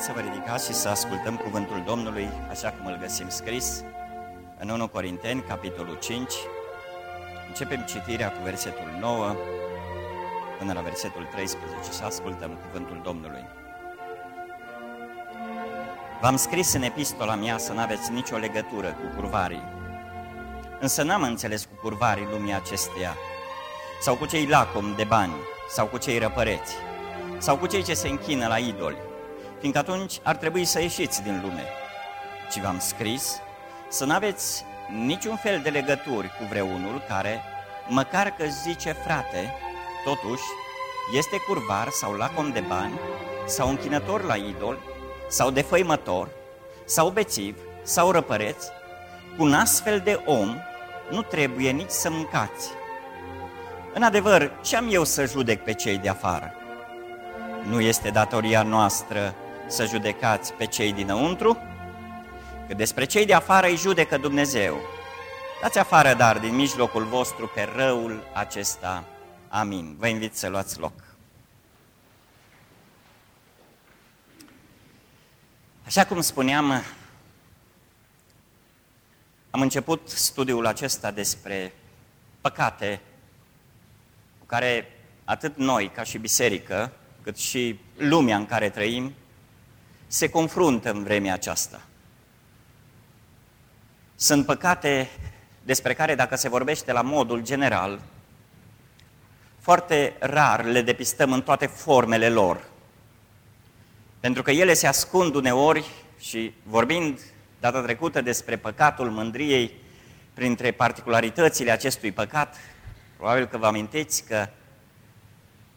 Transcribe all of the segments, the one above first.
invit să vă ridicați și să ascultăm cuvântul Domnului așa cum îl găsim scris în 1 Corinteni, capitolul 5. Începem citirea cu versetul 9 până la versetul 13 și ascultăm cuvântul Domnului. V-am scris în epistola mea să nu aveți nicio legătură cu curvarii, însă n-am înțeles cu curvarii lumii acesteia, sau cu cei lacom de bani, sau cu cei răpăreți, sau cu cei ce se închină la idoli, fiindcă atunci ar trebui să ieșiți din lume. Ci v-am scris să nu aveți niciun fel de legături cu vreunul care, măcar că zice frate, totuși este curvar sau lacom de bani, sau închinător la idol, sau defăimător, sau bețiv, sau răpăreț, cu un astfel de om nu trebuie nici să mâncați. În adevăr, ce am eu să judec pe cei de afară? Nu este datoria noastră să judecați pe cei dinăuntru? Că despre cei de afară îi judecă Dumnezeu. Dați afară, dar, din mijlocul vostru pe răul acesta. Amin. Vă invit să luați loc. Așa cum spuneam, am început studiul acesta despre păcate cu care atât noi, ca și biserică, cât și lumea în care trăim, se confruntă în vremea aceasta. Sunt păcate despre care, dacă se vorbește la modul general, foarte rar le depistăm în toate formele lor. Pentru că ele se ascund uneori și vorbind data trecută despre păcatul mândriei, printre particularitățile acestui păcat, probabil că vă amintiți că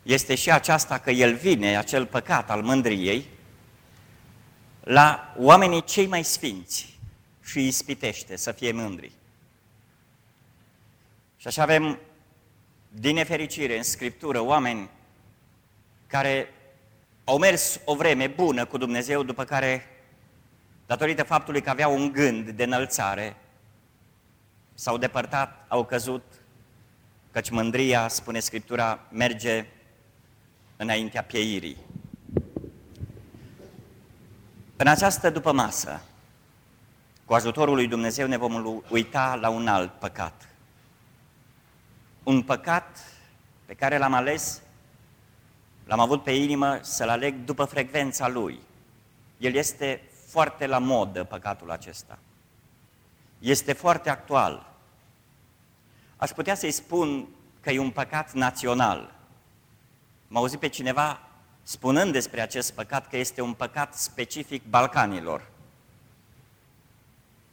este și aceasta că el vine, acel păcat al mândriei, la oamenii cei mai sfinți și îi ispitește să fie mândri. Și așa avem, din nefericire, în Scriptură, oameni care au mers o vreme bună cu Dumnezeu, după care, datorită faptului că aveau un gând de înălțare, s-au depărtat, au căzut, căci mândria, spune Scriptura, merge înaintea pieirii. În această după masă, cu ajutorul lui Dumnezeu ne vom uita la un alt păcat. Un păcat pe care l-am ales, l-am avut pe inimă să-l aleg după frecvența lui. El este foarte la modă, păcatul acesta. Este foarte actual. Aș putea să-i spun că e un păcat național. M-a auzit pe cineva spunând despre acest păcat că este un păcat specific Balcanilor.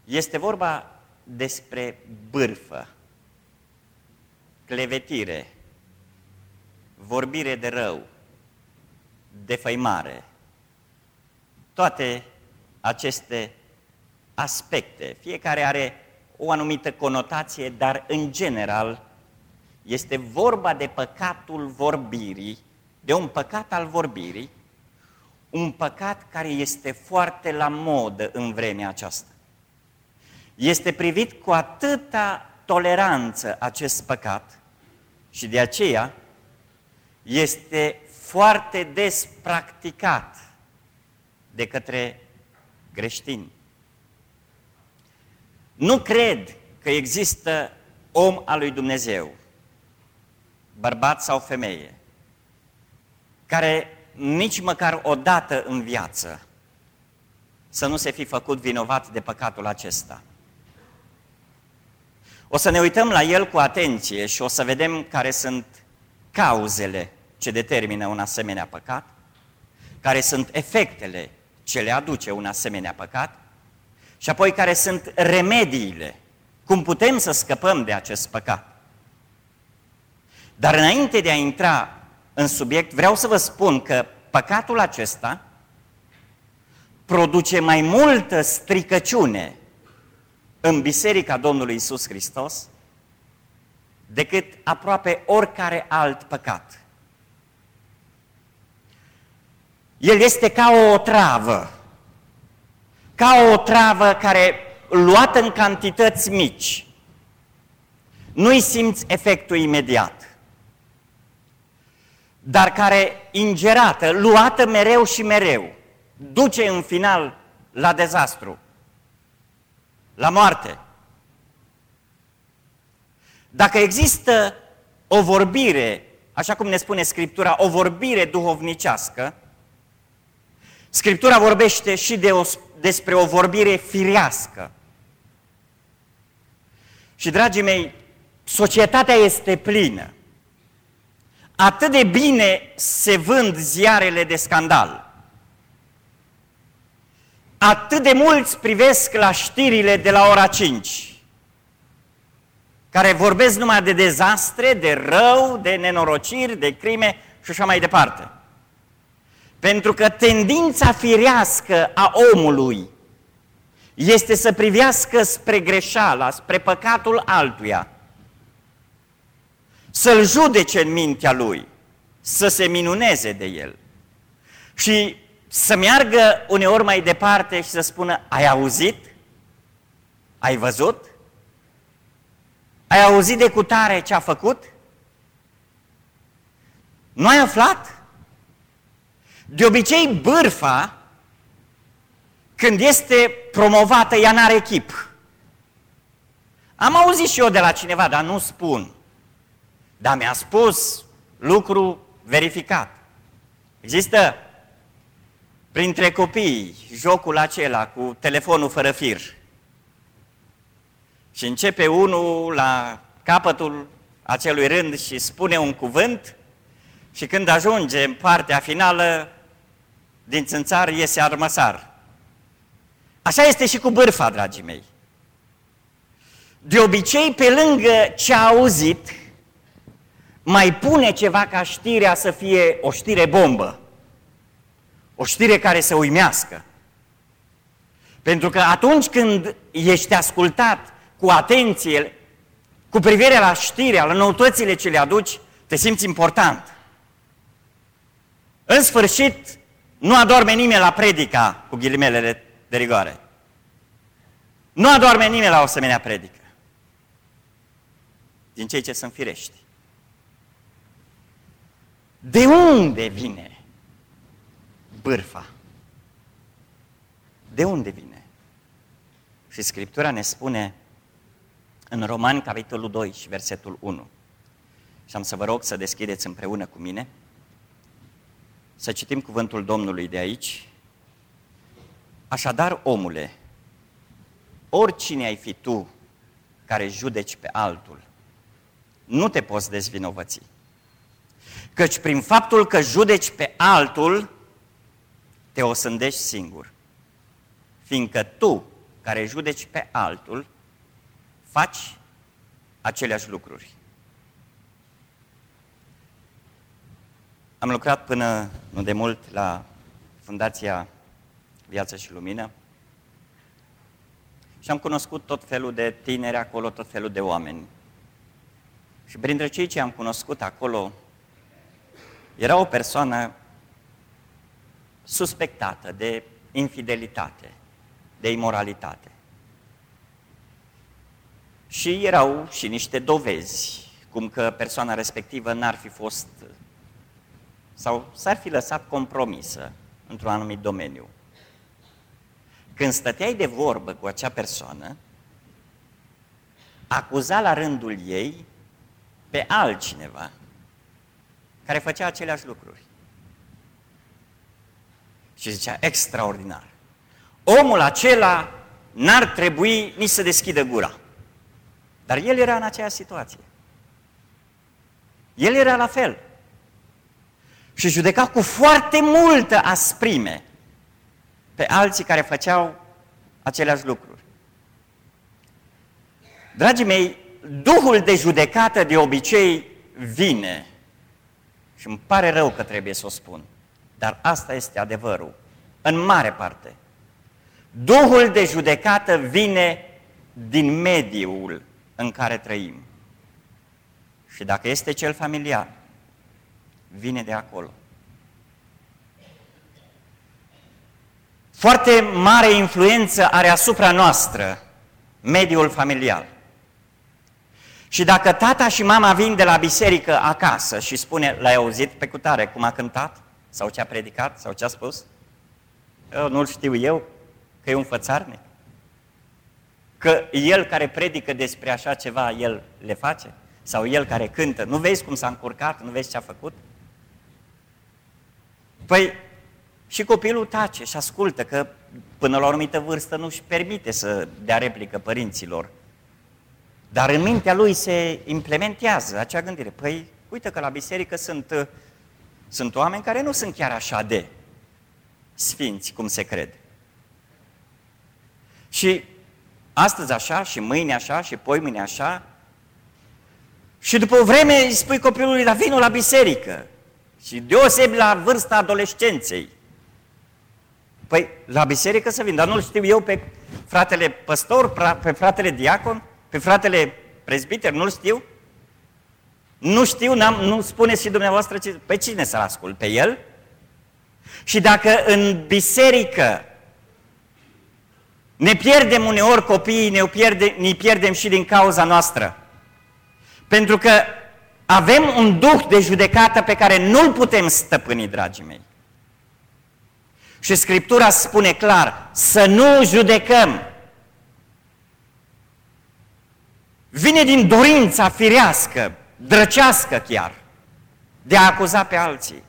Este vorba despre bârfă, clevetire, vorbire de rău, defăimare. Toate aceste aspecte, fiecare are o anumită conotație, dar în general este vorba de păcatul vorbirii de un păcat al vorbirii, un păcat care este foarte la modă în vremea aceasta. Este privit cu atâta toleranță acest păcat și de aceea este foarte des practicat de către creștini. Nu cred că există om al lui Dumnezeu, bărbat sau femeie, care nici măcar o dată în viață să nu se fi făcut vinovat de păcatul acesta. O să ne uităm la el cu atenție și o să vedem care sunt cauzele ce determină un asemenea păcat, care sunt efectele ce le aduce un asemenea păcat și apoi care sunt remediile, cum putem să scăpăm de acest păcat. Dar înainte de a intra în subiect, vreau să vă spun că păcatul acesta produce mai multă stricăciune în Biserica Domnului Isus Hristos decât aproape oricare alt păcat. El este ca o travă, ca o travă care, luată în cantități mici, nu-i simți efectul imediat dar care ingerată, luată mereu și mereu, duce în final la dezastru, la moarte. Dacă există o vorbire, așa cum ne spune Scriptura, o vorbire duhovnicească, Scriptura vorbește și de o, despre o vorbire firească. Și, dragii mei, societatea este plină. Atât de bine se vând ziarele de scandal. Atât de mulți privesc la știrile de la ora 5, care vorbesc numai de dezastre, de rău, de nenorociri, de crime și așa mai departe. Pentru că tendința firească a omului este să privească spre greșeala, spre păcatul altuia, să-l judece în mintea lui, să se minuneze de el și să meargă uneori mai departe și să spună, ai auzit? Ai văzut? Ai auzit de cutare ce a făcut? Nu ai aflat? De obicei, bârfa, când este promovată, ea n-are chip. Am auzit și eu de la cineva, dar nu spun. Dar mi-a spus lucru verificat. Există printre copii jocul acela cu telefonul fără fir. Și începe unul la capătul acelui rând și spune un cuvânt și când ajunge în partea finală, din țânțar iese armăsar. Așa este și cu bârfa, dragii mei. De obicei, pe lângă ce a auzit, mai pune ceva ca știrea să fie o știre bombă. O știre care să uimească. Pentru că atunci când ești ascultat cu atenție, cu privire la știrea, la noutățile ce le aduci, te simți important. În sfârșit, nu adorme nimeni la predica, cu ghilimelele de rigoare. Nu adorme nimeni la o asemenea predică. Din cei ce sunt firești. De unde vine bârfa? De unde vine? Și Scriptura ne spune în Romani, capitolul 2 și versetul 1. Și am să vă rog să deschideți împreună cu mine să citim cuvântul Domnului de aici. Așadar, omule, oricine ai fi tu care judeci pe altul, nu te poți dezvinovăți. Căci prin faptul că judeci pe altul, te osândești singur. Fiindcă tu, care judeci pe altul, faci aceleași lucruri. Am lucrat până nu de mult la Fundația Viață și Lumină și am cunoscut tot felul de tineri acolo, tot felul de oameni. Și printre cei ce am cunoscut acolo, era o persoană suspectată de infidelitate, de imoralitate. Și erau și niște dovezi, cum că persoana respectivă n-ar fi fost sau s-ar fi lăsat compromisă într-un anumit domeniu. Când stăteai de vorbă cu acea persoană, acuza la rândul ei pe altcineva care făcea aceleași lucruri. Și zicea, extraordinar. Omul acela n-ar trebui nici să deschidă gura. Dar el era în aceeași situație. El era la fel și judeca cu foarte multă asprime pe alții care făceau aceleași lucruri. Dragii mei, Duhul de judecată de obicei vine și îmi pare rău că trebuie să o spun, dar asta este adevărul, în mare parte. Duhul de judecată vine din mediul în care trăim. Și dacă este cel familiar, vine de acolo. Foarte mare influență are asupra noastră mediul familial. Și dacă tata și mama vin de la biserică acasă și spune, l-ai auzit pe cutare cum a cântat? Sau ce a predicat? Sau ce a spus? Nu-l știu eu, că e un fățarnic? Că el care predică despre așa ceva, el le face? Sau el care cântă, nu vezi cum s-a încurcat, nu vezi ce a făcut? Păi, și copilul tace și ascultă că până la o anumită vârstă nu își permite să dea replică părinților. Dar în mintea lui se implementează acea gândire. Păi, uite că la biserică sunt, sunt oameni care nu sunt chiar așa de sfinți cum se crede. Și astăzi așa, și mâine așa, și poi mâine așa. Și după o vreme îi spui copilului, dar vină la biserică. Și deosebi la vârsta adolescenței. Păi, la biserică să vin, dar nu știu eu pe fratele păstor, pe fratele diacon, pe fratele prezbiter, nu-l știu? Nu știu, n-am, nu spuneți și dumneavoastră ce, pe cine să-l ascult, pe el? Și dacă în biserică ne pierdem uneori copiii, ne, pierde, ne pierdem și din cauza noastră. Pentru că avem un duh de judecată pe care nu-l putem stăpâni, dragii mei. Și Scriptura spune clar, să nu judecăm. Vine din dorința firească, drăcească chiar, de a acuza pe alții.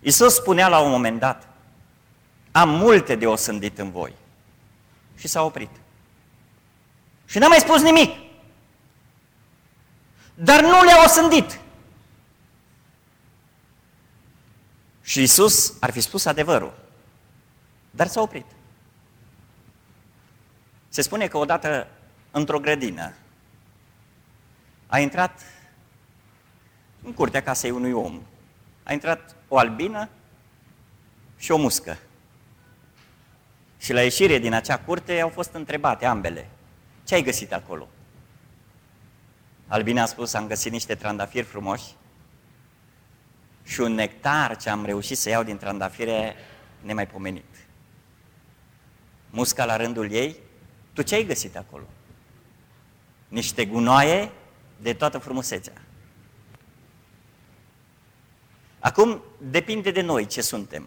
Iisus spunea la un moment dat, am multe de osândit în voi. Și s-a oprit. Și n-a mai spus nimic. Dar nu le-a osândit. Și Isus ar fi spus adevărul. Dar s-a oprit. Se spune că odată într-o grădină a intrat în curtea casei unui om. A intrat o albină și o muscă. Și la ieșire din acea curte au fost întrebate ambele. Ce ai găsit acolo? Albina a spus, am găsit niște trandafiri frumoși și un nectar ce am reușit să iau din trandafire nemaipomenit. Musca la rândul ei, tu ce ai găsit acolo? Niște gunoaie de toată frumusețea. Acum depinde de noi ce suntem.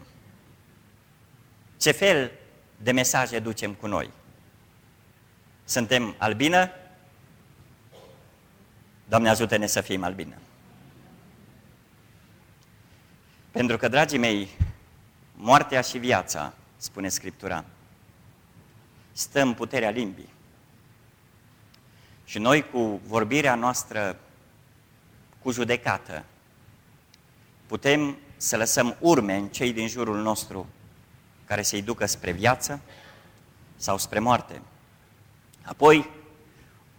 Ce fel de mesaje ducem cu noi? Suntem albină? Doamne ajută-ne să fim albină. Pentru că, dragii mei, moartea și viața, spune Scriptura, stă în puterea limbii. Și noi cu vorbirea noastră cu judecată putem să lăsăm urme în cei din jurul nostru care să-i ducă spre viață sau spre moarte. Apoi,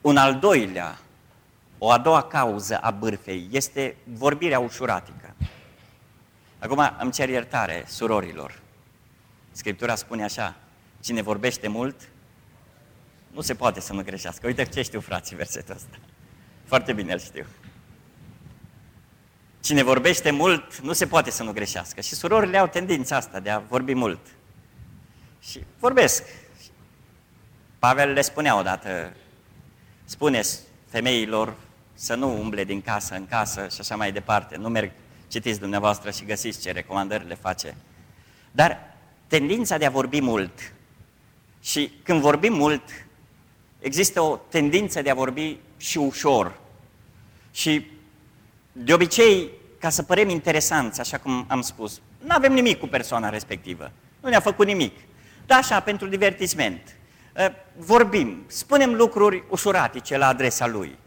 un al doilea, o a doua cauză a bârfei este vorbirea ușuratică. Acum îmi cer iertare surorilor. Scriptura spune așa, cine vorbește mult, nu se poate să nu greșească. Uite ce știu, frații, versetul ăsta. Foarte bine îl știu. Cine vorbește mult, nu se poate să nu greșească. Și surorile au tendința asta de a vorbi mult. Și vorbesc. Pavel le spunea odată, spuneți femeilor să nu umble din casă în casă și așa mai departe. Nu merg, citiți dumneavoastră și găsiți ce recomandări le face. Dar tendința de a vorbi mult și când vorbim mult, există o tendință de a vorbi și ușor. Și de obicei, ca să părem interesanți, așa cum am spus, nu avem nimic cu persoana respectivă. Nu ne-a făcut nimic. Dar așa, pentru divertisment. Ă, vorbim, spunem lucruri ușuratice la adresa lui.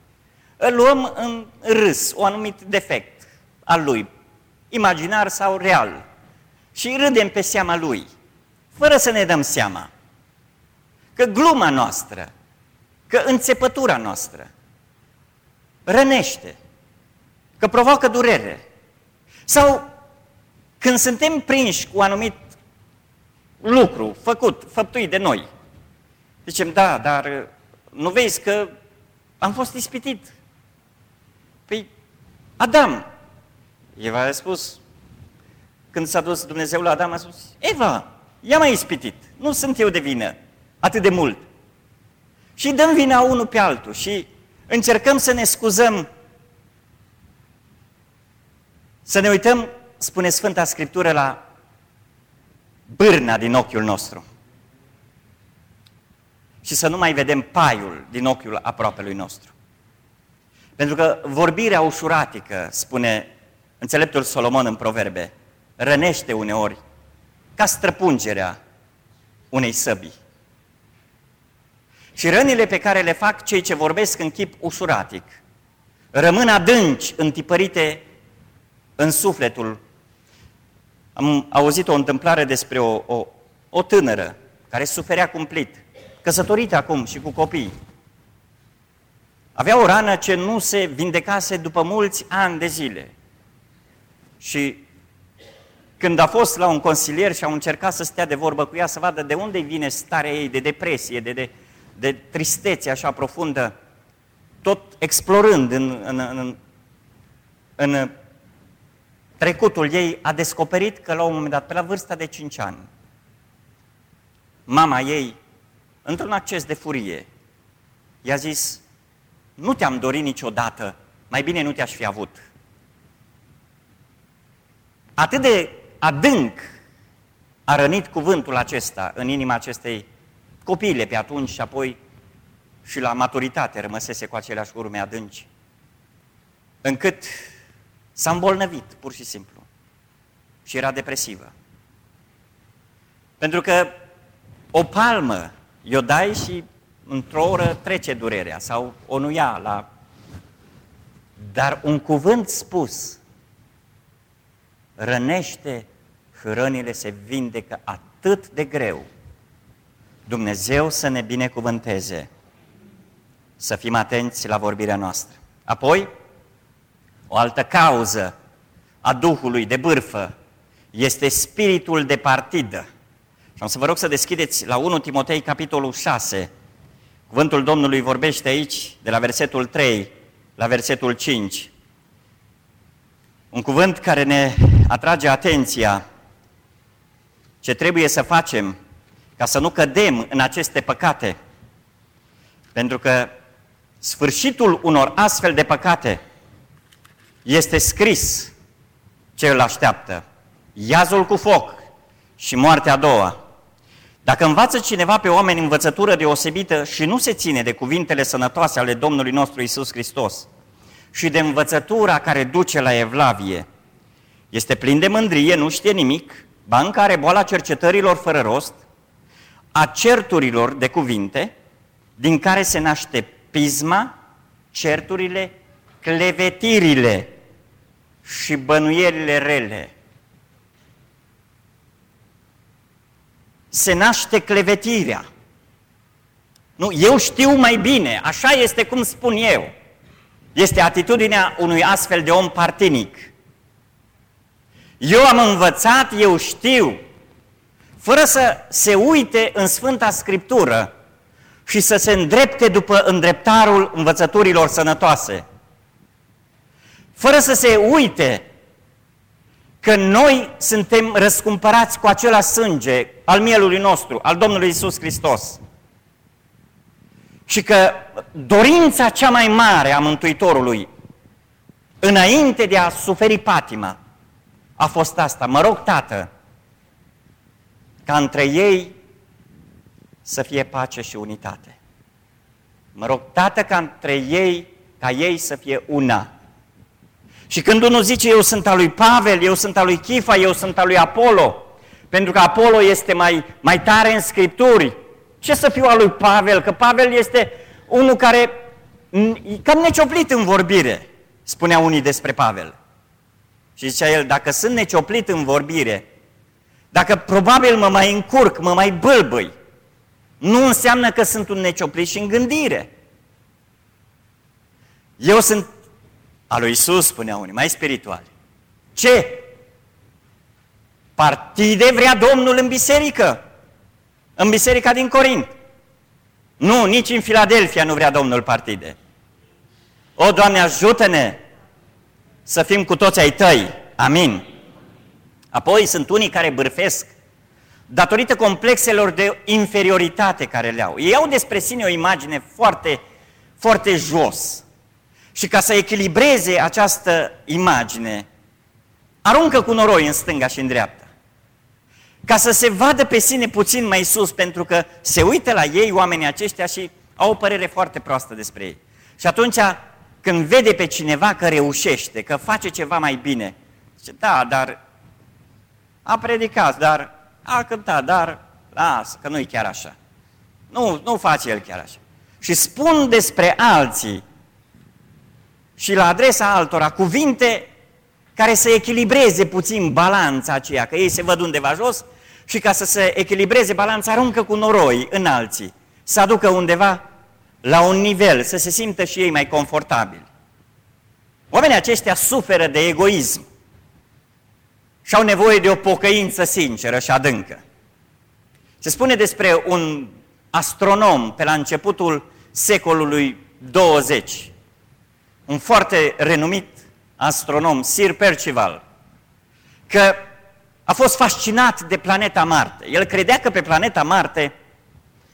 Îl luăm în râs, un anumit defect al lui, imaginar sau real. Și râdem pe seama lui, fără să ne dăm seama că gluma noastră, că înțepătura noastră rănește, că provoacă durere. Sau când suntem prinși cu un anumit lucru făcut, făptuit de noi, zicem, da, dar nu vezi că am fost ispitit. Păi, Adam, Eva a spus, când s-a dus Dumnezeu la Adam, a spus, Eva, ia mai ispitit, nu sunt eu de vină atât de mult. Și dăm vina unul pe altul și încercăm să ne scuzăm, să ne uităm, spune Sfânta Scriptură, la bârna din ochiul nostru și să nu mai vedem paiul din ochiul aproapelui nostru. Pentru că vorbirea ușuratică, spune înțeleptul Solomon în proverbe, rănește uneori ca străpungerea unei săbii. Și rănile pe care le fac cei ce vorbesc în chip ușuratic rămân adânci, întipărite în sufletul. Am auzit o întâmplare despre o, o, o tânără care suferea cumplit, căsătorită acum și cu copii. Avea o rană ce nu se vindecase după mulți ani de zile. Și când a fost la un consilier și au încercat să stea de vorbă cu ea, să vadă de unde vine starea ei de depresie, de, de, de tristețe așa profundă, tot explorând în, în, în, în trecutul ei, a descoperit că la un moment dat, pe la vârsta de 5 ani, mama ei, într-un acces de furie, i-a zis, nu te-am dorit niciodată, mai bine nu te-aș fi avut. Atât de adânc a rănit cuvântul acesta în inima acestei copile pe atunci și apoi și la maturitate rămăsese cu aceleași urme adânci, încât s-a îmbolnăvit, pur și simplu, și era depresivă. Pentru că o palmă i-o dai și într-o oră trece durerea sau o nu ia la... Dar un cuvânt spus rănește rănile se vindecă atât de greu. Dumnezeu să ne binecuvânteze, să fim atenți la vorbirea noastră. Apoi, o altă cauză a Duhului de bârfă este spiritul de partidă. Și am să vă rog să deschideți la 1 Timotei, capitolul 6. Cuvântul Domnului vorbește aici, de la versetul 3 la versetul 5. Un cuvânt care ne atrage atenția ce trebuie să facem ca să nu cădem în aceste păcate. Pentru că sfârșitul unor astfel de păcate este scris ce îl așteaptă. Iazul cu foc și moartea a doua. Dacă învață cineva pe oameni învățătură deosebită și nu se ține de cuvintele sănătoase ale Domnului nostru Isus Hristos și de învățătura care duce la evlavie, este plin de mândrie, nu știe nimic, Banca are boala cercetărilor fără rost, a certurilor de cuvinte, din care se naște pisma, certurile, clevetirile și bănuierile rele. Se naște clevetirea. Nu, eu știu mai bine, așa este cum spun eu. Este atitudinea unui astfel de om partinic. Eu am învățat, eu știu, fără să se uite în Sfânta Scriptură și să se îndrepte după îndreptarul învățăturilor sănătoase. Fără să se uite că noi suntem răscumpărați cu acela sânge al mielului nostru, al Domnului Isus Hristos. Și că dorința cea mai mare a Mântuitorului, înainte de a suferi patima, a fost asta. Mă rog, Tată, ca între ei să fie pace și unitate. Mă rog, Tată, ca între ei, ca ei să fie una. Și când unul zice, eu sunt al lui Pavel, eu sunt al lui Chifa, eu sunt al lui Apollo, pentru că Apollo este mai, mai tare în Scripturi, ce să fiu al lui Pavel? Că Pavel este unul care cam necioplit în vorbire, spunea unii despre Pavel. Și zicea el, dacă sunt necioplit în vorbire, dacă probabil mă mai încurc, mă mai bâlbâi, nu înseamnă că sunt un necioplit și în gândire. Eu sunt al lui Isus, spunea unii, mai spiritual. Ce? Partide vrea Domnul în biserică. În biserica din Corint. Nu, nici în Filadelfia nu vrea Domnul partide. O, Doamne, ajută-ne să fim cu toți ai tăi. Amin. Apoi sunt unii care bârfesc datorită complexelor de inferioritate care le au. Ei au despre sine o imagine foarte, foarte jos. Și ca să echilibreze această imagine, aruncă cu noroi în stânga și în dreapta. ca să se vadă pe sine puțin mai sus, pentru că se uită la ei oamenii aceștia și au o părere foarte proastă despre ei. Și atunci, când vede pe cineva că reușește, că face ceva mai bine, zice, da, dar a predicat, dar a cântat, dar lasă, că nu-i chiar așa. Nu, nu face el chiar așa. Și spun despre alții și la adresa altora cuvinte care să echilibreze puțin balanța aceea, că ei se văd undeva jos și ca să se echilibreze balanța aruncă cu noroi în alții, să aducă undeva la un nivel, să se simtă și ei mai confortabili. Oamenii aceștia suferă de egoism și au nevoie de o pocăință sinceră și adâncă. Se spune despre un astronom pe la începutul secolului 20, un foarte renumit astronom, Sir Percival, că a fost fascinat de planeta Marte. El credea că pe planeta Marte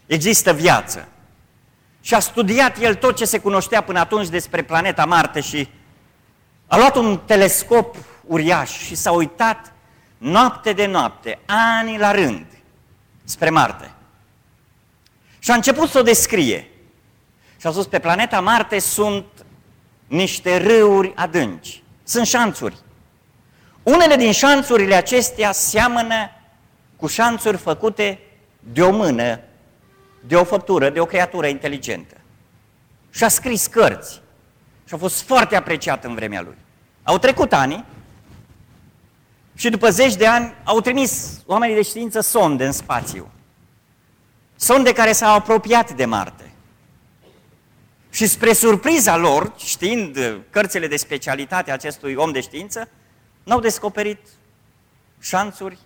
există viață. Și a studiat el tot ce se cunoștea până atunci despre planeta Marte și a luat un telescop uriaș și s-a uitat noapte de noapte, ani la rând, spre Marte. Și a început să o descrie. Și a spus, pe planeta Marte sunt niște râuri adânci, sunt șanțuri. Unele din șanțurile acestea seamănă cu șanțuri făcute de o mână, de o făptură, de o creatură inteligentă. Și a scris cărți și a fost foarte apreciat în vremea lui. Au trecut ani și după zeci de ani au trimis oamenii de știință sonde în spațiu. Sonde care s-au apropiat de Marte. Și spre surpriza lor, știind cărțile de specialitate acestui om de știință, n-au descoperit șanțuri,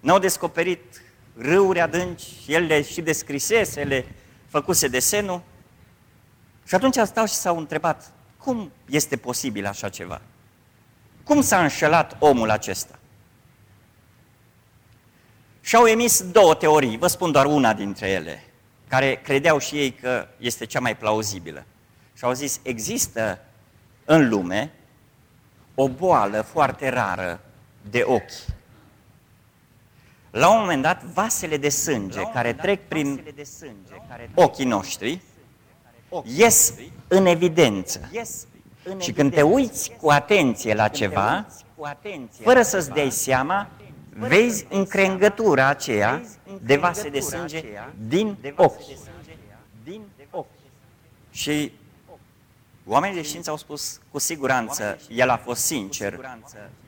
n-au descoperit râuri adânci, el le și descrisese, le făcuse desenul. Și atunci stau și s-au întrebat, cum este posibil așa ceva? Cum s-a înșelat omul acesta? Și au emis două teorii, vă spun doar una dintre ele, care credeau și ei că este cea mai plauzibilă. Și au zis, există în lume o boală foarte rară de ochi. La un moment dat, vasele de sânge care trec prin ochii noștri ies în evidență. Și când te uiți cu atenție la ceva, fără să-ți dai seama, vezi încrengătura aceea de vase de sânge din ochi. Și oamenii de știință au spus cu siguranță, el a fost sincer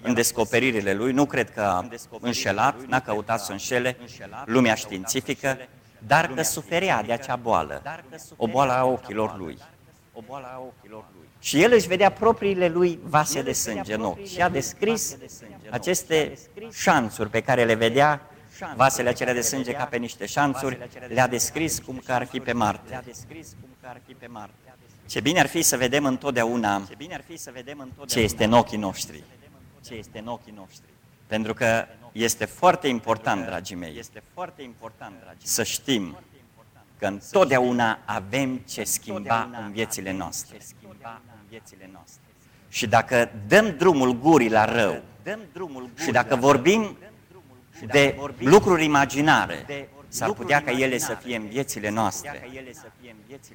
în descoperirile lui, nu cred că a înșelat, n-a căutat să înșele lumea științifică, dar că suferea de acea boală, o boală a ochilor lui. O boală a ochilor lui. Și el își vedea propriile lui vase de sânge în ochi și a descris aceste șanțuri pe care le vedea, vasele acelea de sânge ca pe niște șanțuri, le-a descris cum că ar fi pe Marte. Ce bine ar fi să vedem întotdeauna ce este în ochii noștri. Ce este în ochii noștri. Pentru că este foarte important, dragii mei, este foarte important, dragii să știm că întotdeauna avem ce schimba în viețile noastre. viețile noastre. Și dacă dăm drumul gurii la rău, și dacă vorbim de lucruri imaginare, s-ar putea ca ele să fie în viețile noastre.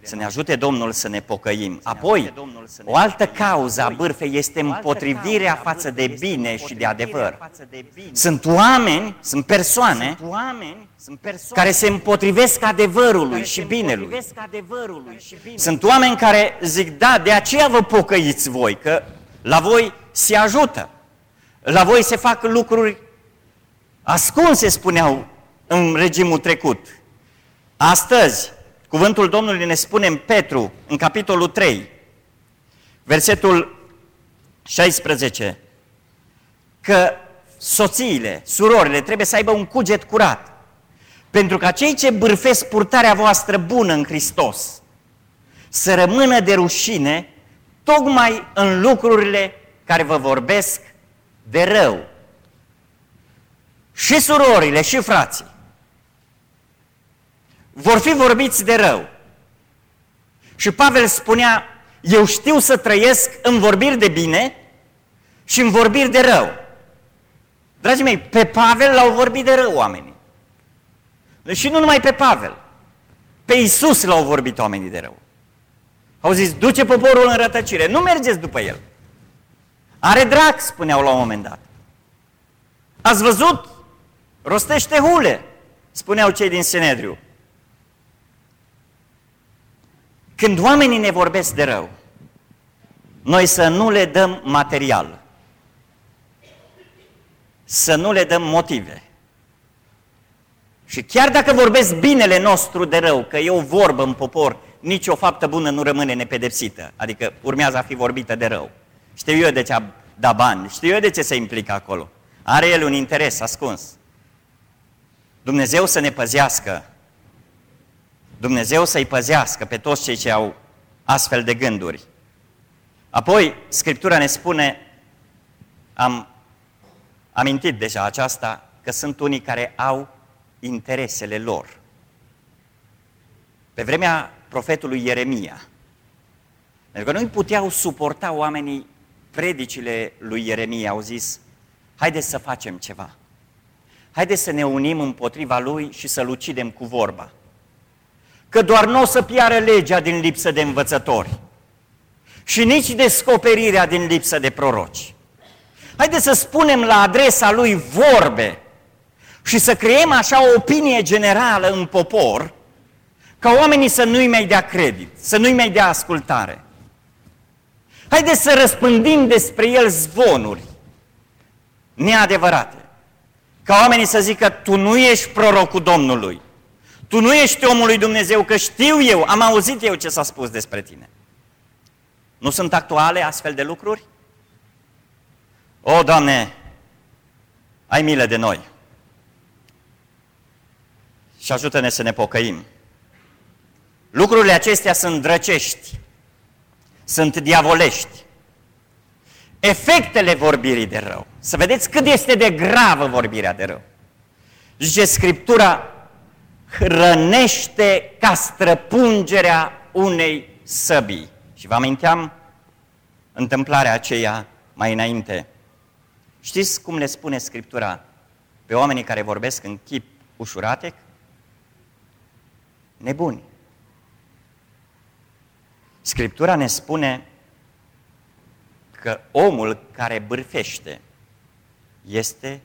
Să ne ajute Domnul să ne pocăim. Apoi, o altă cauză a bârfei este împotrivirea față de bine și de adevăr. Sunt oameni, sunt persoane care se împotrivesc adevărului și binelui. Sunt oameni care zic, da, de aceea vă pocăiți voi, că la voi se ajută. La voi se fac lucruri ascunse, spuneau în regimul trecut. Astăzi, cuvântul Domnului ne spune în Petru, în capitolul 3, versetul 16, că soțiile, surorile trebuie să aibă un cuget curat, pentru ca cei ce bârfesc purtarea voastră bună în Hristos să rămână de rușine tocmai în lucrurile care vă vorbesc de rău. Și surorile și frații vor fi vorbiți de rău. Și Pavel spunea, eu știu să trăiesc în vorbiri de bine și în vorbiri de rău. Dragii mei, pe Pavel l-au vorbit de rău oamenii. Și nu numai pe Pavel. Pe Isus l-au vorbit oamenii de rău. Au zis, duce poporul în rătăcire, nu mergeți după el. Are drag, spuneau la un moment dat. Ați văzut? Rostește hule, spuneau cei din Senedriu. Când oamenii ne vorbesc de rău, noi să nu le dăm material, să nu le dăm motive. Și chiar dacă vorbesc binele nostru de rău, că e o vorbă în popor, nici o faptă bună nu rămâne nepedepsită, adică urmează a fi vorbită de rău. Știu eu de ce a da bani, știu eu de ce se implică acolo. Are el un interes ascuns. Dumnezeu să ne păzească, Dumnezeu să-i păzească pe toți cei ce au astfel de gânduri. Apoi, Scriptura ne spune, am amintit deja aceasta, că sunt unii care au interesele lor. Pe vremea profetului Ieremia, pentru că nu puteau suporta oamenii predicile lui Ieremia, au zis, haideți să facem ceva. Haideți să ne unim împotriva lui și să-l ucidem cu vorba. Că doar nu o să piară legea din lipsă de învățători și nici descoperirea din lipsă de proroci. Haideți să spunem la adresa lui vorbe și să creăm așa o opinie generală în popor, ca oamenii să nu-i mai dea credit, să nu-i mai dea ascultare. Haideți să răspândim despre el zvonuri neadevărate. Ca oamenii să zică, tu nu ești prorocul Domnului, tu nu ești omul lui Dumnezeu, că știu eu, am auzit eu ce s-a spus despre tine. Nu sunt actuale astfel de lucruri? O, Doamne, ai milă de noi și ajută-ne să ne pocăim. Lucrurile acestea sunt drăcești, sunt diavolești. Efectele vorbirii de rău. Să vedeți cât este de gravă vorbirea de rău. Zice Scriptura, hrănește ca străpungerea unei săbii. Și vă aminteam întâmplarea aceea mai înainte. Știți cum le spune Scriptura pe oamenii care vorbesc în chip ușuratec? Nebuni. Scriptura ne spune că omul care bârfește este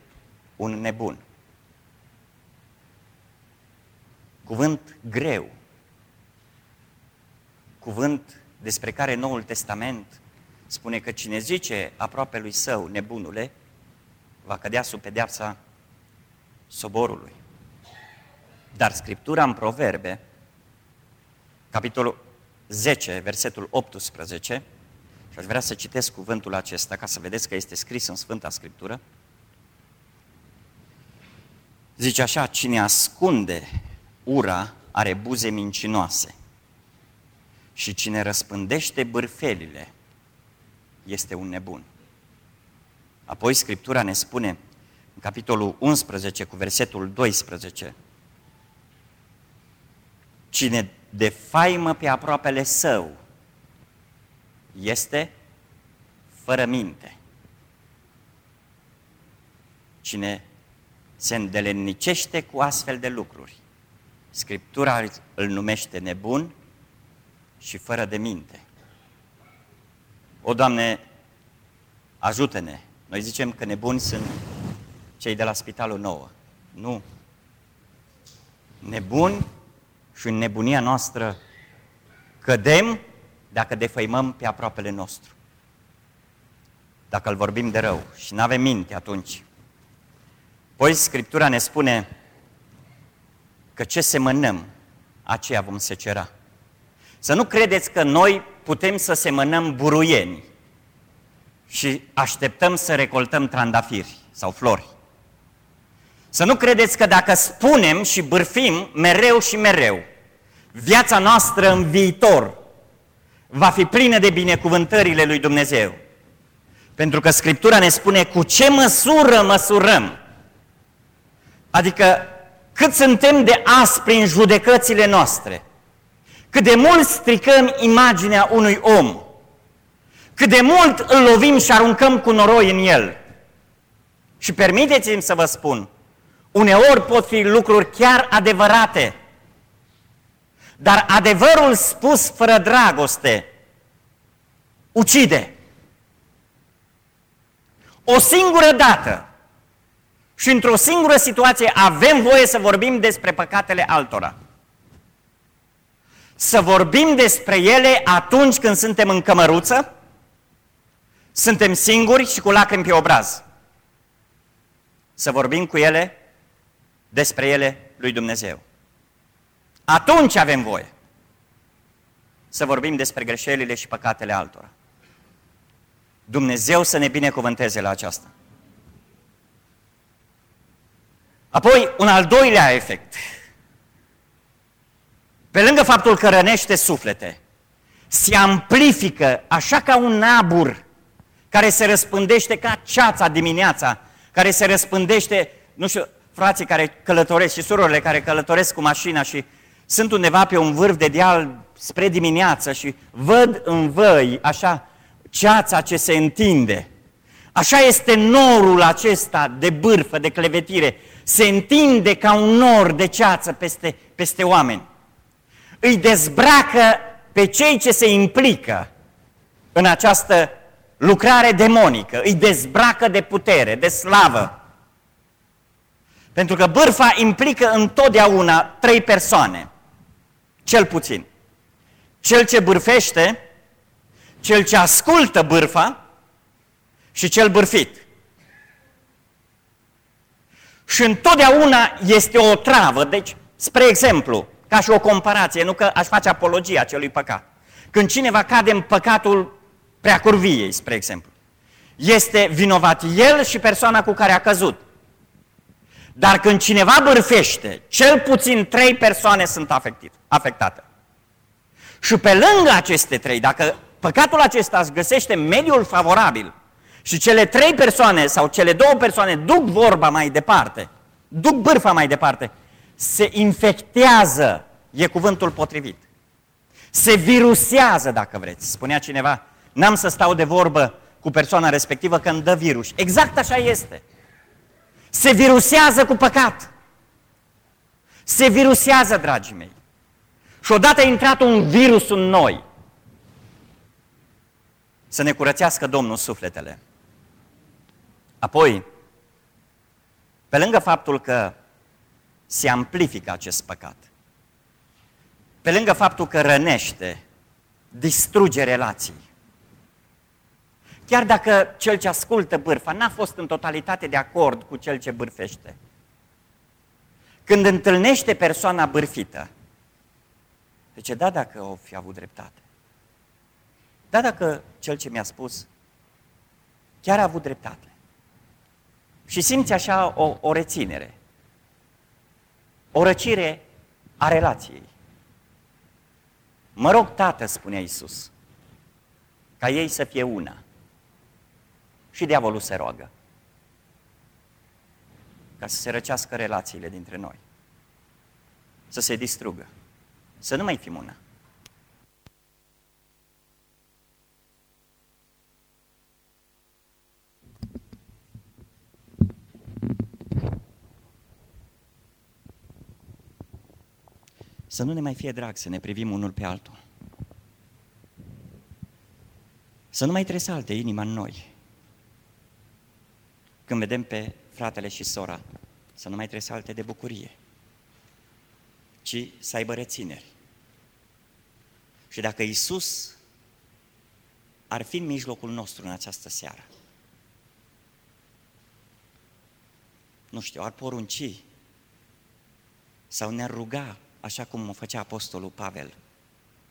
un nebun. Cuvânt greu. Cuvânt despre care Noul Testament spune că cine zice aproape lui său, nebunule, va cădea sub pedeapsa soborului. Dar Scriptura în Proverbe, capitolul 10, versetul 18, și aș vrea să citesc cuvântul acesta ca să vedeți că este scris în Sfânta Scriptură, zice așa, cine ascunde ura are buze mincinoase și cine răspândește bârfelile este un nebun. Apoi Scriptura ne spune în capitolul 11 cu versetul 12 Cine defaimă pe aproapele său este fără minte. Cine se îndelennicește cu astfel de lucruri, Scriptura îl numește nebun și fără de minte. O, Doamne, ajută-ne! Noi zicem că nebuni sunt cei de la Spitalul Nouă. Nu. Nebuni și în nebunia noastră cădem dacă defăimăm pe aproapele nostru. Dacă îl vorbim de rău și nu avem minte atunci. Păi Scriptura ne spune că ce semănăm, aceea vom secera. Să nu credeți că noi putem să semănăm buruieni și așteptăm să recoltăm trandafiri sau flori. Să nu credeți că dacă spunem și bârfim mereu și mereu, viața noastră în viitor va fi plină de binecuvântările lui Dumnezeu. Pentru că Scriptura ne spune cu ce măsură măsurăm. Adică cât suntem de aspri în judecățile noastre, cât de mult stricăm imaginea unui om, cât de mult îl lovim și aruncăm cu noroi în el. Și permiteți-mi să vă spun, uneori pot fi lucruri chiar adevărate, dar adevărul spus fără dragoste ucide. O singură dată și într-o singură situație avem voie să vorbim despre păcatele altora. Să vorbim despre ele atunci când suntem în cămăruță, suntem singuri și cu lacrimi pe obraz. Să vorbim cu ele despre ele lui Dumnezeu. Atunci avem voie să vorbim despre greșelile și păcatele altora. Dumnezeu să ne binecuvânteze la aceasta. Apoi, un al doilea efect. Pe lângă faptul că rănește suflete, se amplifică așa ca un abur care se răspândește ca ceața dimineața, care se răspândește, nu știu, frații care călătoresc și surorile care călătoresc cu mașina și sunt undeva pe un vârf de deal spre dimineață și văd în văi așa ceața ce se întinde. Așa este norul acesta de bârfă, de clevetire. Se întinde ca un nor de ceață peste, peste oameni. Îi dezbracă pe cei ce se implică în această lucrare demonică, îi dezbracă de putere, de slavă. Pentru că bârfa implică întotdeauna trei persoane, cel puțin. Cel ce bârfește, cel ce ascultă bârfa și cel bârfit. Și întotdeauna este o travă. Deci, spre exemplu, ca și o comparație, nu că aș face apologia acelui păcat. Când cineva cade în păcatul preacurviei, spre exemplu, este vinovat el și persoana cu care a căzut. Dar când cineva bârfește, cel puțin trei persoane sunt afectate. Și pe lângă aceste trei, dacă păcatul acesta își găsește mediul favorabil și cele trei persoane sau cele două persoane duc vorba mai departe, duc bârfa mai departe, se infectează, e cuvântul potrivit. Se virusează, dacă vreți. Spunea cineva, n-am să stau de vorbă cu persoana respectivă că îmi dă virus. Exact așa este. Se virusează cu păcat. Se virusează, dragii mei. Și odată a intrat un virus în noi, să ne curățească Domnul sufletele. Apoi, pe lângă faptul că se amplifică acest păcat, pe lângă faptul că rănește, distruge relații, chiar dacă cel ce ascultă bârfa n-a fost în totalitate de acord cu cel ce bârfește, când întâlnește persoana bârfită, zice, da, dacă o fi avut dreptate. Da, dacă cel ce mi-a spus chiar a avut dreptate. Și simți așa o, o reținere, o răcire a relației. Mă rog, Tată, spunea Iisus, ca ei să fie una. Și diavolul se roagă ca să se răcească relațiile dintre noi, să se distrugă, să nu mai fim una. Să nu ne mai fie drag să ne privim unul pe altul. Să nu mai alte inima în noi. Când vedem pe fratele și sora, să nu mai alte de bucurie, ci să aibă rețineri. Și dacă Isus ar fi în mijlocul nostru în această seară, nu știu, ar porunci sau ne-ar ruga așa cum o făcea Apostolul Pavel.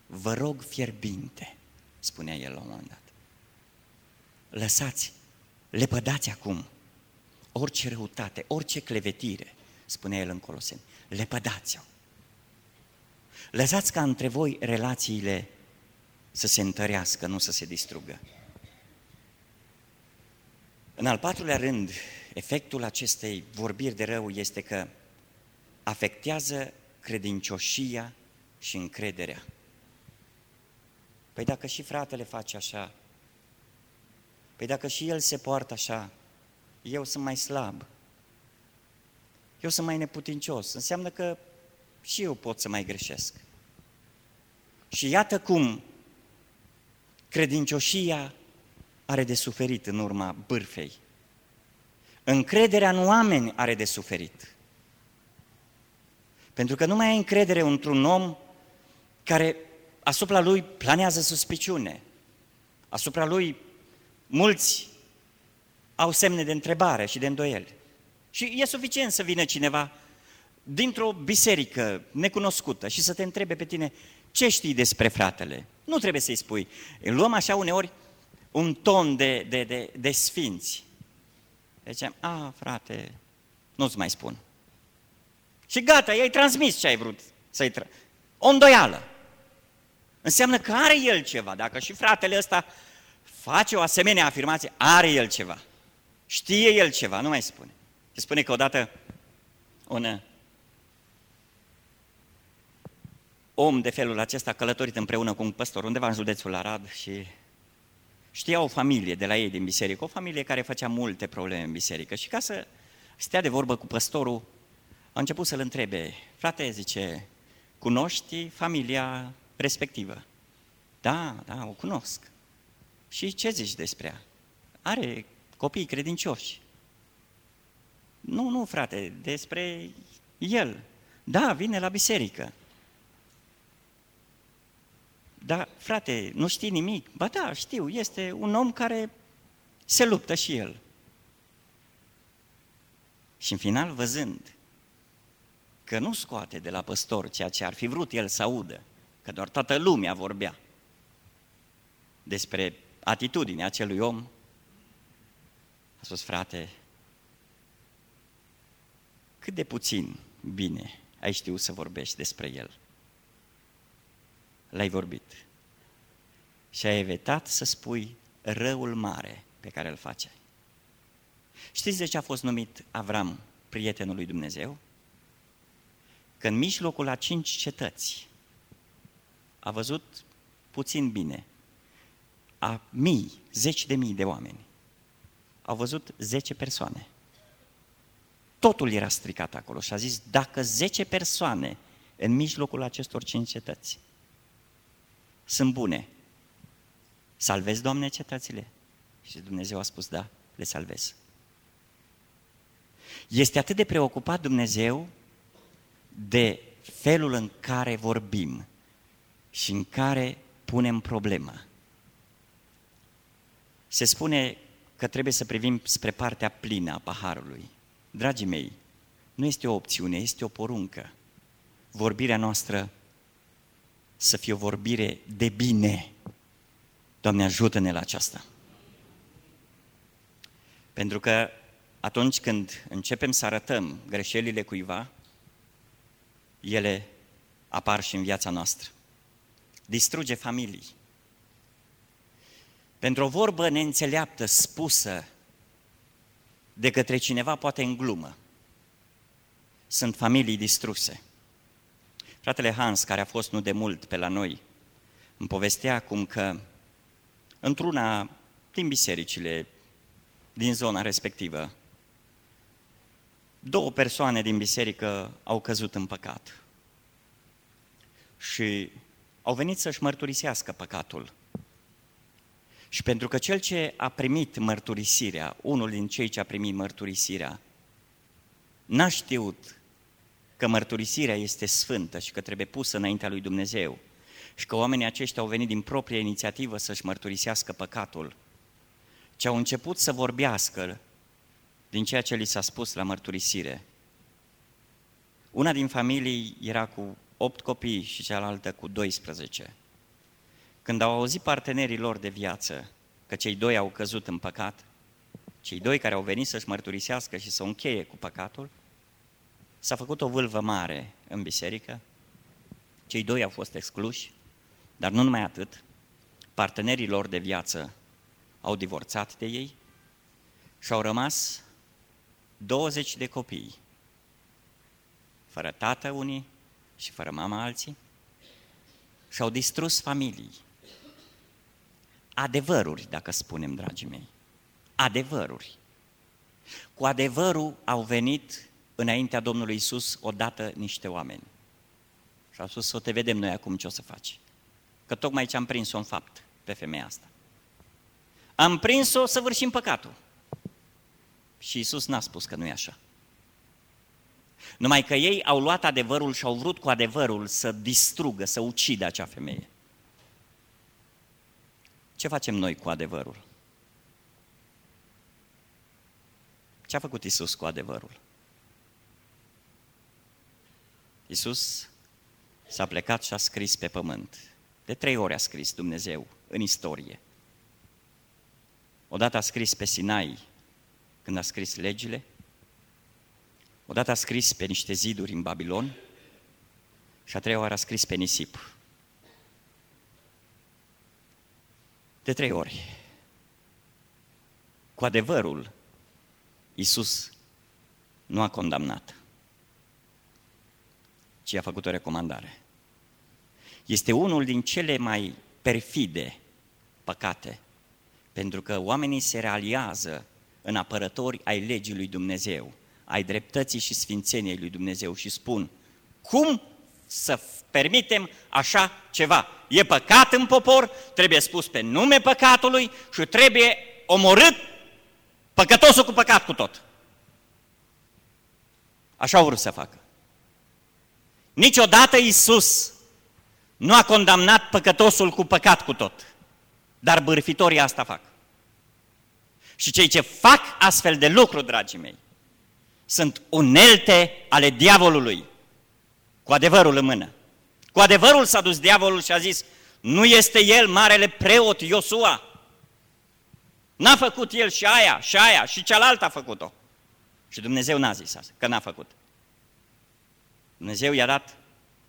Vă rog fierbinte, spunea el la un moment dat. Lăsați, lepădați acum orice răutate, orice clevetire, spunea el în Coloseni, lepădați-o. Lăsați ca între voi relațiile să se întărească, nu să se distrugă. În al patrulea rând, efectul acestei vorbiri de rău este că afectează credincioșia și încrederea. Păi dacă și fratele face așa, păi dacă și el se poartă așa, eu sunt mai slab, eu sunt mai neputincios, înseamnă că și eu pot să mai greșesc. Și iată cum credincioșia are de suferit în urma bârfei. Încrederea în oameni are de suferit. Pentru că nu mai ai încredere într-un om care asupra lui planează suspiciune. Asupra lui mulți au semne de întrebare și de îndoieli. Și e suficient să vină cineva dintr-o biserică necunoscută și să te întrebe pe tine ce știi despre fratele. Nu trebuie să-i spui. Luăm așa uneori un ton de, de, de, de sfinți. Deci, a, frate, nu-ți mai spun. Și gata, i-ai transmis ce ai vrut să-i tra- O îndoială. Înseamnă că are el ceva. Dacă și fratele ăsta face o asemenea afirmație, are el ceva. Știe el ceva, nu mai spune. Și spune că odată un om de felul acesta călătorit împreună cu un păstor undeva în județul Arad și știa o familie de la ei din biserică, o familie care făcea multe probleme în biserică și ca să stea de vorbă cu păstorul, a început să-l întrebe, frate, zice, cunoști familia respectivă? Da, da, o cunosc. Și ce zici despre ea? Are copii credincioși. Nu, nu, frate, despre el. Da, vine la biserică. Da, frate, nu știi nimic? Ba da, știu, este un om care se luptă și el. Și în final, văzând că nu scoate de la păstor ceea ce ar fi vrut el să audă, că doar toată lumea vorbea despre atitudinea acelui om, a spus, frate, cât de puțin bine ai știut să vorbești despre el. L-ai vorbit. Și ai evitat să spui răul mare pe care îl face. Știți de ce a fost numit Avram prietenul lui Dumnezeu? Că în mijlocul a cinci cetăți a văzut puțin bine a mii, zeci de mii de oameni. Au văzut zece persoane. Totul era stricat acolo și a zis, dacă zece persoane în mijlocul acestor cinci cetăți sunt bune, salvezi, Doamne, cetățile? Și Dumnezeu a spus, da, le salvez. Este atât de preocupat Dumnezeu de felul în care vorbim și în care punem problema. Se spune că trebuie să privim spre partea plină a paharului. Dragii mei, nu este o opțiune, este o poruncă. Vorbirea noastră să fie o vorbire de bine. Doamne, ajută-ne la aceasta. Pentru că atunci când începem să arătăm greșelile cuiva, ele apar și în viața noastră. Distruge familii. Pentru o vorbă neînțeleaptă spusă de către cineva, poate în glumă, sunt familii distruse. Fratele Hans, care a fost nu de mult pe la noi, îmi povestea cum că într-una din bisericile din zona respectivă, două persoane din biserică au căzut în păcat și au venit să-și mărturisească păcatul. Și pentru că cel ce a primit mărturisirea, unul din cei ce a primit mărturisirea, n-a știut că mărturisirea este sfântă și că trebuie pusă înaintea lui Dumnezeu și că oamenii aceștia au venit din proprie inițiativă să-și mărturisească păcatul, ce au început să vorbească din ceea ce li s-a spus la mărturisire. Una din familii era cu opt copii și cealaltă cu 12. Când au auzit partenerii lor de viață că cei doi au căzut în păcat, cei doi care au venit să-și mărturisească și să o încheie cu păcatul, s-a făcut o vâlvă mare în biserică, cei doi au fost excluși, dar nu numai atât, partenerii lor de viață au divorțat de ei și au rămas 20 de copii, fără tată unii și fără mama alții, și au distrus familii. Adevăruri, dacă spunem, dragii mei. Adevăruri. Cu adevărul au venit înaintea Domnului Isus odată niște oameni. Și au spus să te vedem noi acum ce o să faci. Că tocmai ce am prins-o în fapt pe femeia asta. Am prins-o să vârșim păcatul. Și Isus n-a spus că nu e așa. Numai că ei au luat adevărul și au vrut cu adevărul să distrugă, să ucidă acea femeie. Ce facem noi cu adevărul? Ce a făcut Isus cu adevărul? Isus s-a plecat și a scris pe pământ. De trei ori a scris Dumnezeu în istorie. Odată a scris pe Sinai, când a scris legile, odată a scris pe niște ziduri în Babilon și a treia oară a scris pe nisip. De trei ori. Cu adevărul, Iisus nu a condamnat, ci a făcut o recomandare. Este unul din cele mai perfide păcate, pentru că oamenii se realiază în apărători ai legii lui Dumnezeu, ai dreptății și sfințeniei lui Dumnezeu și spun, cum să permitem așa ceva? E păcat în popor, trebuie spus pe nume păcatului și trebuie omorât păcătosul cu păcat cu tot. Așa au vrut să facă. Niciodată Iisus nu a condamnat păcătosul cu păcat cu tot, dar bârfitorii asta fac. Și cei ce fac astfel de lucru, dragii mei, sunt unelte ale diavolului, cu adevărul în mână. Cu adevărul s-a dus diavolul și a zis, nu este el marele preot Iosua. N-a făcut el și aia, și aia, și cealaltă a făcut-o. Și Dumnezeu n-a zis asta, că n-a făcut. Dumnezeu i-a dat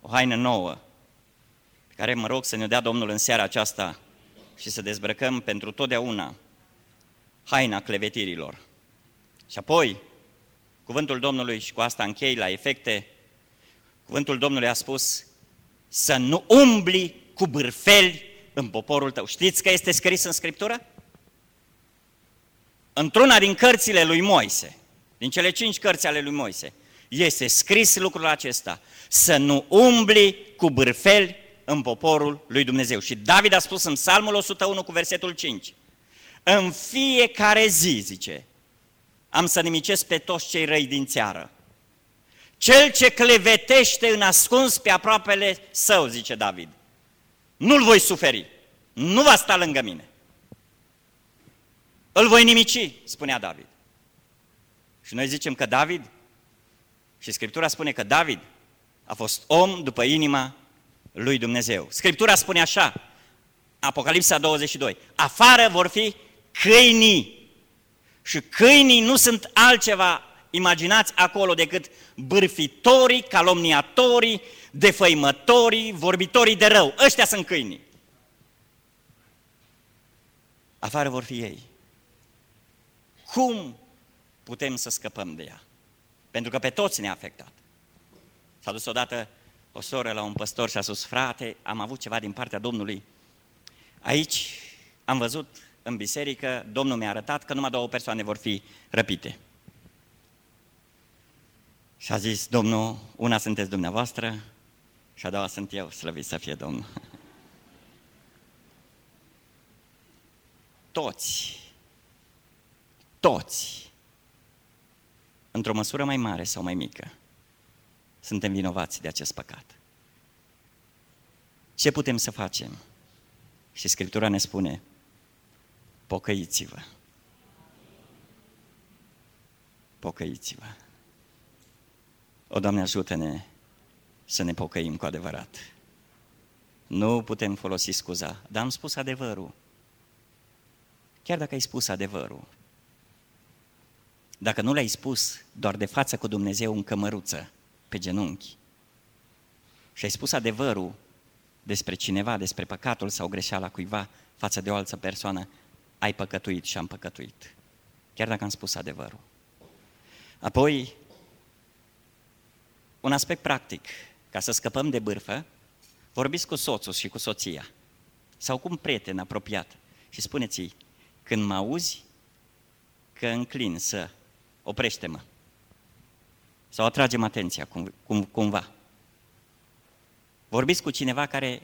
o haină nouă, pe care mă rog să ne dea Domnul în seara aceasta și să dezbrăcăm pentru totdeauna haina clevetirilor. Și apoi, cuvântul Domnului, și cu asta închei la efecte, cuvântul Domnului a spus să nu umbli cu bârfeli în poporul tău. Știți că este scris în Scriptură? Într-una din cărțile lui Moise, din cele cinci cărți ale lui Moise, este scris lucrul acesta, să nu umbli cu bârfeli în poporul lui Dumnezeu. Și David a spus în Psalmul 101 cu versetul 5, în fiecare zi, zice, am să nimicesc pe toți cei răi din țară. Cel ce clevetește în ascuns pe aproapele său, zice David, nu-l voi suferi, nu va sta lângă mine. Îl voi nimici, spunea David. Și noi zicem că David, și Scriptura spune că David a fost om după inima lui Dumnezeu. Scriptura spune așa, Apocalipsa 22, afară vor fi câinii. Și câinii nu sunt altceva, imaginați acolo, decât bârfitorii, calomniatorii, defăimătorii, vorbitorii de rău. Ăștia sunt câinii. Afară vor fi ei. Cum putem să scăpăm de ea? Pentru că pe toți ne-a afectat. S-a dus odată o soră la un păstor și a spus, frate, am avut ceva din partea Domnului. Aici am văzut în biserică, Domnul mi-a arătat că numai două persoane vor fi răpite. Și a zis, Domnul, una sunteți dumneavoastră și a doua sunt eu, slăvit să fie Domnul. Toți, toți, într-o măsură mai mare sau mai mică, suntem vinovați de acest păcat. Ce putem să facem? Și Scriptura ne spune, Pocăiți-vă. Pocăiți-vă. O, Doamne, ajută-ne să ne pocăim cu adevărat. Nu putem folosi scuza, dar am spus adevărul. Chiar dacă ai spus adevărul, dacă nu l-ai spus doar de față cu Dumnezeu în cămăruță, pe genunchi, și ai spus adevărul despre cineva, despre păcatul sau greșeala cuiva față de o altă persoană, ai păcătuit și am păcătuit. Chiar dacă am spus adevărul. Apoi, un aspect practic, ca să scăpăm de bârfă, vorbiți cu soțul și cu soția sau cu un prieten apropiat și spuneți-i, când mă auzi că înclin să oprește-mă. Sau atragem atenția cum, cum, cumva. Vorbiți cu cineva care,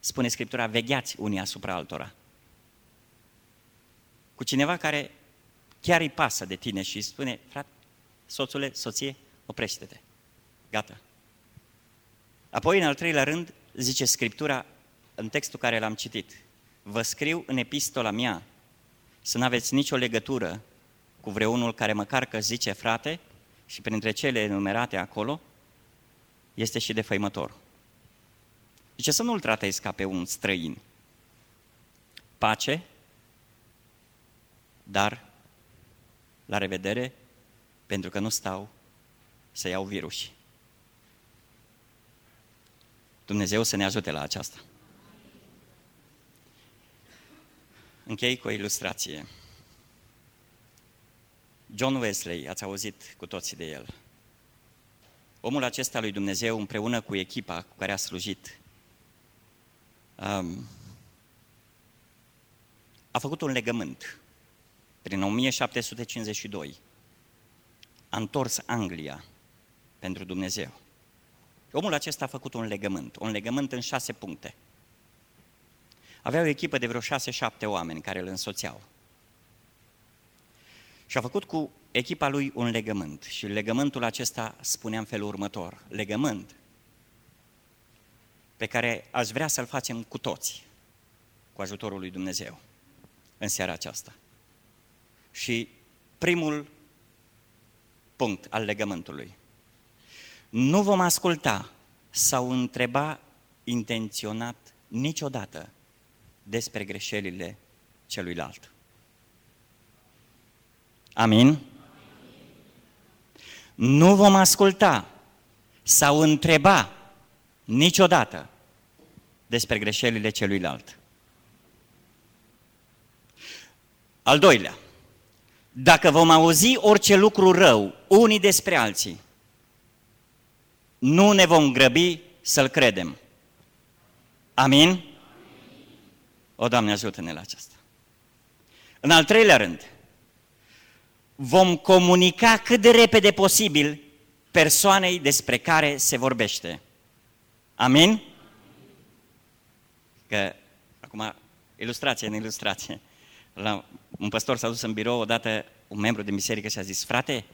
spune Scriptura, vegheați unii asupra altora. Cu cineva care chiar îi pasă de tine și spune, frate, soțule, soție, oprește-te. Gata. Apoi, în al treilea rând, zice Scriptura, în textul care l-am citit, vă scriu în epistola mea să nu aveți nicio legătură cu vreunul care măcar că zice frate și printre cele enumerate acolo este și defăimător. Zice să nu-l tratezi ca pe un străin. Pace, dar la revedere, pentru că nu stau să iau virus. Dumnezeu să ne ajute la aceasta. Închei cu o ilustrație. John Wesley, ați auzit cu toții de el. Omul acesta lui Dumnezeu, împreună cu echipa cu care a slujit, um, a făcut un legământ prin 1752. A întors Anglia pentru Dumnezeu. Omul acesta a făcut un legământ, un legământ în șase puncte. Avea o echipă de vreo șase-șapte oameni care îl însoțeau. Și a făcut cu echipa lui un legământ. Și legământul acesta spunea în felul următor. Legământ pe care aș vrea să-l facem cu toți, cu ajutorul lui Dumnezeu, în seara aceasta. Și primul punct al legământului. Nu vom asculta sau întreba intenționat niciodată despre greșelile celuilalt. Amin? Nu vom asculta sau întreba niciodată despre greșelile celuilalt. Al doilea, dacă vom auzi orice lucru rău unii despre alții, nu ne vom grăbi să-l credem. Amin? O, Doamne, ajută-ne la aceasta. În al treilea rând, vom comunica cât de repede posibil persoanei despre care se vorbește. Amin? Că, acum, ilustrație în ilustrație. La, un păstor s-a dus în birou odată, un membru din biserică și a zis, frate,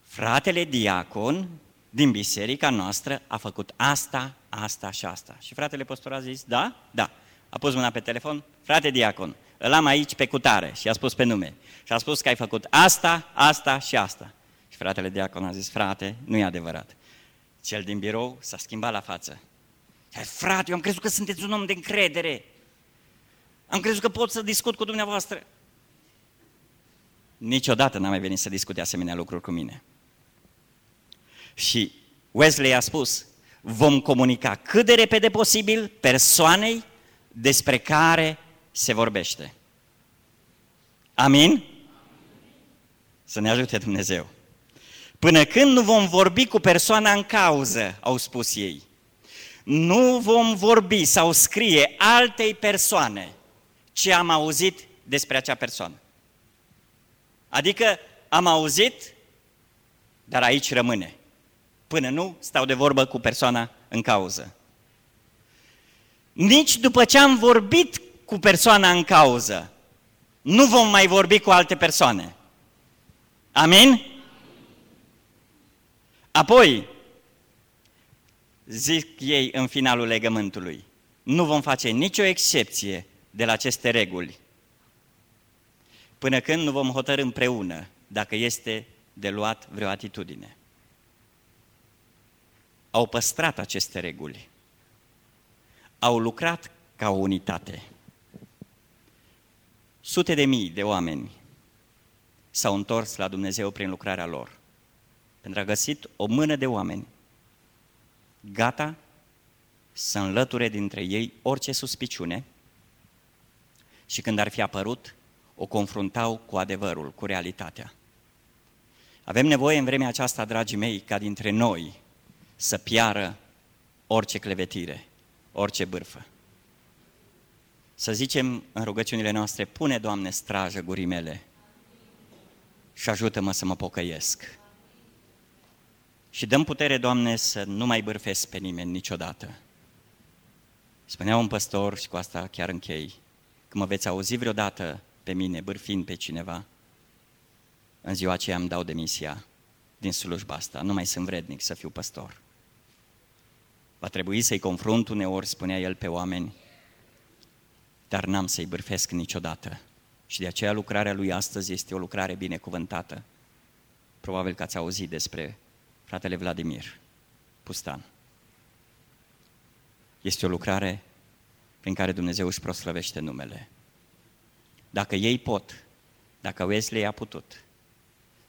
fratele diacon din biserica noastră a făcut asta, asta și asta. Și fratele păstor a zis, da, da. A pus mâna pe telefon, frate diacon, îl am aici pe cutare și a spus pe nume. Și a spus că ai făcut asta, asta și asta. Și fratele diacon a zis, frate, nu e adevărat. Cel din birou s-a schimbat la față. Și a zis, frate, eu am crezut că sunteți un om de încredere. Am crezut că pot să discut cu dumneavoastră. Niciodată n-am mai venit să discute asemenea lucruri cu mine. Și Wesley a spus, vom comunica cât de repede posibil persoanei despre care se vorbește. Amin? Să ne ajute Dumnezeu. Până când nu vom vorbi cu persoana în cauză, au spus ei, nu vom vorbi sau scrie altei persoane ce am auzit despre acea persoană. Adică am auzit, dar aici rămâne. Până nu stau de vorbă cu persoana în cauză. Nici după ce am vorbit cu persoana în cauză, nu vom mai vorbi cu alte persoane. Amin? Apoi, zic ei în finalul legământului, nu vom face nicio excepție de la aceste reguli, până când nu vom hotărâ împreună dacă este de luat vreo atitudine. Au păstrat aceste reguli, au lucrat ca o unitate. Sute de mii de oameni s-au întors la Dumnezeu prin lucrarea lor, pentru a găsit o mână de oameni gata să înlăture dintre ei orice suspiciune și când ar fi apărut, o confruntau cu adevărul, cu realitatea. Avem nevoie în vremea aceasta, dragii mei, ca dintre noi să piară orice clevetire, orice bârfă. Să zicem în rugăciunile noastre, pune, Doamne, strajă gurii mele. și ajută-mă să mă pocăiesc. Și dăm putere, Doamne, să nu mai bârfesc pe nimeni niciodată. Spunea un păstor, și cu asta chiar închei, că mă veți auzi vreodată pe mine bârfind pe cineva, în ziua aceea îmi dau demisia din slujba asta, nu mai sunt vrednic să fiu păstor. Va trebui să-i confrunt uneori, spunea el, pe oameni, dar n-am să-i bârfesc niciodată. Și de aceea lucrarea lui astăzi este o lucrare binecuvântată. Probabil că ați auzit despre fratele Vladimir Pustan. Este o lucrare prin care Dumnezeu își proslăvește numele. Dacă ei pot, dacă Wesley a putut,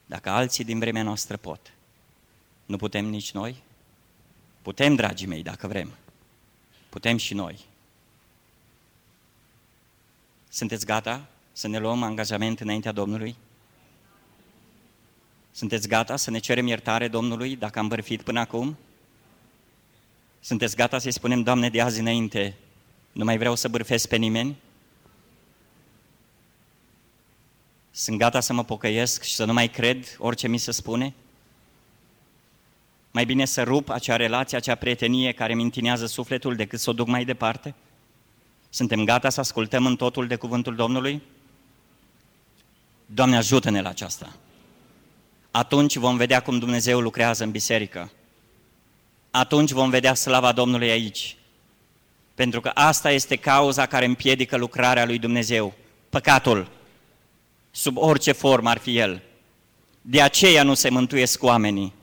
dacă alții din vremea noastră pot, nu putem nici noi? Putem, dragii mei, dacă vrem. Putem și noi. Sunteți gata să ne luăm angajament înaintea Domnului? Sunteți gata să ne cerem iertare Domnului dacă am bărfit până acum? Sunteți gata să-i spunem, Doamne, de azi înainte, nu mai vreau să bârfesc pe nimeni? Sunt gata să mă pocăiesc și să nu mai cred orice mi se spune? Mai bine să rup acea relație, acea prietenie care mi întinează sufletul decât să o duc mai departe? Suntem gata să ascultăm în totul de cuvântul Domnului? Doamne, ajută-ne la aceasta! Atunci vom vedea cum Dumnezeu lucrează în biserică. Atunci vom vedea slava Domnului aici. Pentru că asta este cauza care împiedică lucrarea lui Dumnezeu. Păcatul, sub orice formă ar fi el. De aceea nu se mântuiesc oamenii.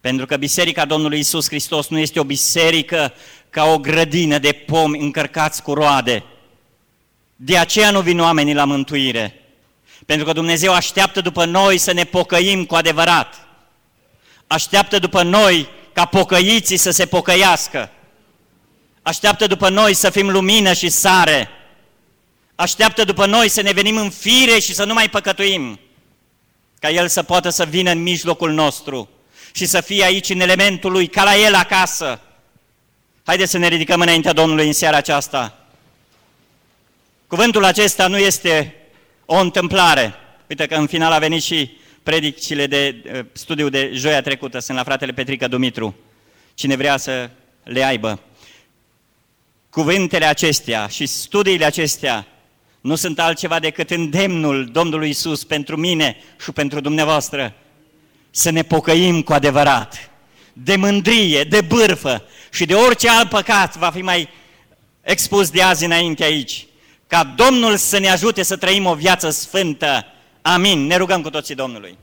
Pentru că Biserica Domnului Isus Hristos nu este o biserică ca o grădină de pomi încărcați cu roade. De aceea nu vin oamenii la mântuire. Pentru că Dumnezeu așteaptă după noi să ne pocăim cu adevărat. Așteaptă după noi ca pocăiții să se pocăiască. Așteaptă după noi să fim lumină și sare. Așteaptă după noi să ne venim în fire și să nu mai păcătuim. Ca El să poată să vină în mijlocul nostru și să fie aici în elementul Lui, ca la El acasă. Haideți să ne ridicăm înaintea Domnului în seara aceasta. Cuvântul acesta nu este o întâmplare. Uite că în final a venit și predicile de uh, studiu de joia trecută, sunt la fratele Petrică Dumitru. Cine vrea să le aibă. Cuvintele acestea și studiile acestea nu sunt altceva decât îndemnul Domnului Isus pentru mine și pentru dumneavoastră să ne pocăim cu adevărat, de mândrie, de bârfă și de orice alt păcat va fi mai expus de azi înainte aici. Ca Domnul să ne ajute să trăim o viață sfântă. Amin. Ne rugăm cu toții Domnului.